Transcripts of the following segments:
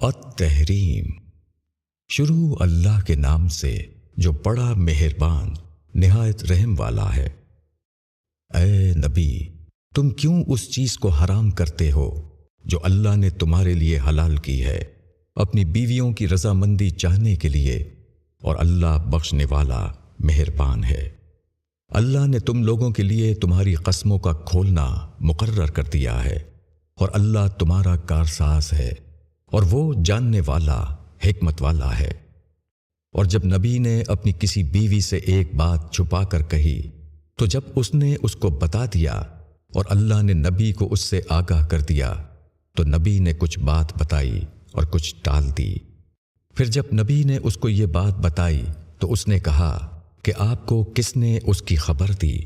التحریم شروع اللہ کے نام سے جو بڑا مہربان، نہایت رحم والا ہے۔ اے نبی، تم کیوں اس چیز کو حرام کرتے ہو جو اللہ نے تمہارے لیے حلال کی ہے؟ اپنی بیویوں کی رضامندی چاہنے کے لیے اور اللہ بخشنے والا مہربان ہے۔ اللہ نے تم لوگوں کے لیے تمہاری قسموں کا کھولنا مقرر کر دیا ہے اور اللہ تمہارا کارساز ہے۔ اور وہ جاننے والا، حکمت والا ہے۔ اور جب نبی نے اپنی کسی بیوی سے ایک بات چھپا کر کہی، تو جب اس نے اس کو بتا دیا اور اللہ نے نبی کو اس سے آگاہ کر دیا، تو نبی نے کچھ بات بتائی اور کچھ ٹال دی۔ پھر جب نبی نے اس کو یہ بات بتائی، تو اس نے کہا کہ آپ کو کس نے اس کی خبر دی؟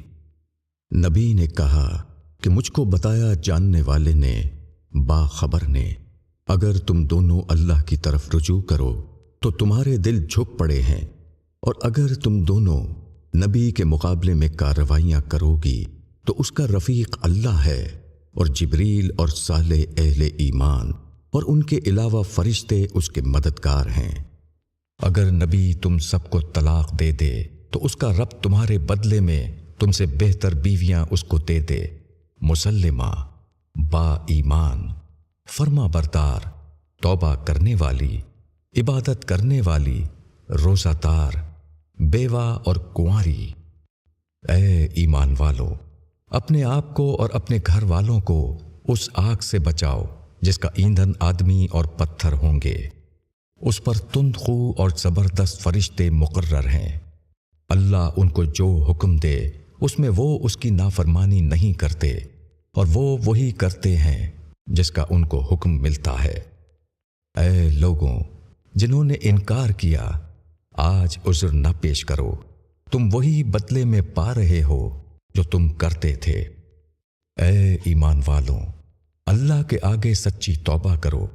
نبی نے کہا کہ مجھ کو بتایا جاننے والے نے، باخبر نے۔ اگر تم دونوں اللہ کی طرف رجوع کرو، تو تمہارے دل جھک پڑے ہیں۔ اور اگر تم دونوں نبی کے مقابلے میں کارروائیاں کرو گی، تو اس کا رفیق اللہ ہے۔ اور جبریل اور صالح اہل ایمان اور ان کے علاوہ فرشتے اس کے مددگار ہیں۔ اگر نبی تم سب کو طلاق دے دے، تو اس کا رب تمہارے بدلے میں تم سے بہتر بیویاں اس کو دے دے۔ مسلمہ، با ایمان۔ فرما بردار، توبہ کرنے والی، عبادت کرنے والی، روزہ دار، بیوہ اور کنواری۔ اے ایمان والو، اپنے آپ کو اور اپنے گھر والوں کو اس آگ سے بچاؤ جس کا ایندھن آدمی اور پتھر ہوں گے۔ اس پر تند خو اور زبردست فرشتے مقرر ہیں۔ اللہ ان کو جو حکم دے، اس میں وہ اس کی نافرمانی نہیں کرتے اور وہ وہی کرتے ہیں۔ جس کا ان کو حکم ملتا ہے۔ اے لوگوں، جنہوں نے انکار کیا، آج عذر نہ پیش کرو۔ تم وہی بدلے میں پا رہے ہو جو تم کرتے تھے۔ اے ایمان والوں، اللہ کے آگے سچی توبہ کرو۔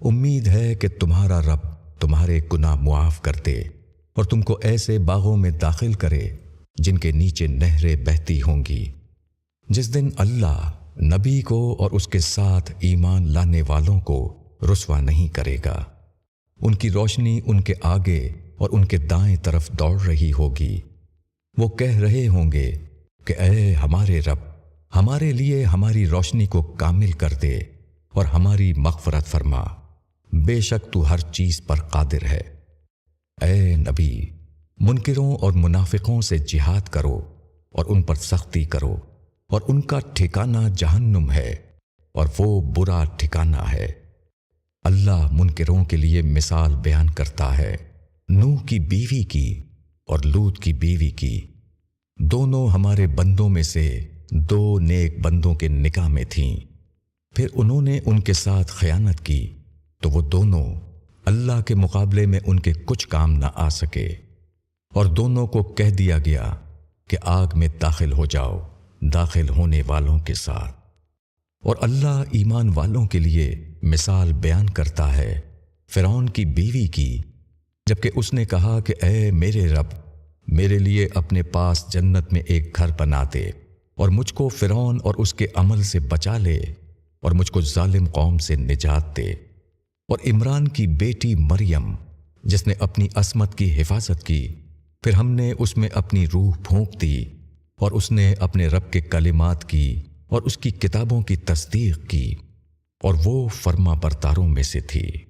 امید ہے کہ تمہارا رب تمہارے گناہ معاف کرتے اور تم کو ایسے باغوں میں داخل کرے جن کے نیچے نہریں بہتی ہوں گی۔ جس دن اللہ نبی کو اور اس کے ساتھ ایمان لانے والوں کو رسوا نہیں کرے گا۔ ان کی روشنی ان کے آگے اور ان کے دائیں طرف دوڑ رہی ہوگی۔ وہ کہہ رہے ہوں گے کہ اے ہمارے رب، ہمارے لیے ہماری روشنی کو کامل کر دے اور ہماری مغفرت فرما۔ بے شک تو ہر چیز پر قادر ہے۔ اے نبی، منکروں اور منافقوں سے جہاد کرو اور ان پر سختی کرو۔ اور ان کا ٹھکانہ جہنم ہے اور وہ برا ٹھکانہ ہے۔ اللہ منکروں کے لیے مثال بیان کرتا ہے۔ نوح کی بیوی کی اور لوت کی بیوی کی۔ دونوں ہمارے بندوں میں سے دو نیک بندوں کے نکاح میں تھیں۔ پھر انہوں نے ان کے ساتھ خیانت کی تو وہ دونوں اللہ کے مقابلے میں ان کے کچھ کام نہ آ سکے۔ اور دونوں کو کہہ دیا گیا کہ آگ میں داخل ہو جاؤ۔ داخل ہونے والوں کے ساتھ۔ اور اللہ ایمان والوں کے لیے مثال بیان کرتا ہے فرعون کی بیوی کی، جبکہ اس نے کہا کہ اے میرے رب، میرے لیے اپنے پاس جنت میں ایک گھر بنا دے اور مجھ کو فرعون اور اس کے عمل سے بچا لے اور مجھ کو ظالم قوم سے نجات دے۔ اور عمران کی بیٹی مریم، جس نے اپنی عصمت کی حفاظت کی، پھر ہم نے اس میں اپنی روح پھونک دی۔ اور اس نے اپنے رب کے کلمات کی اور اس کی کتابوں کی تصدیق کی اور وہ فرما برتاروں میں سے تھی۔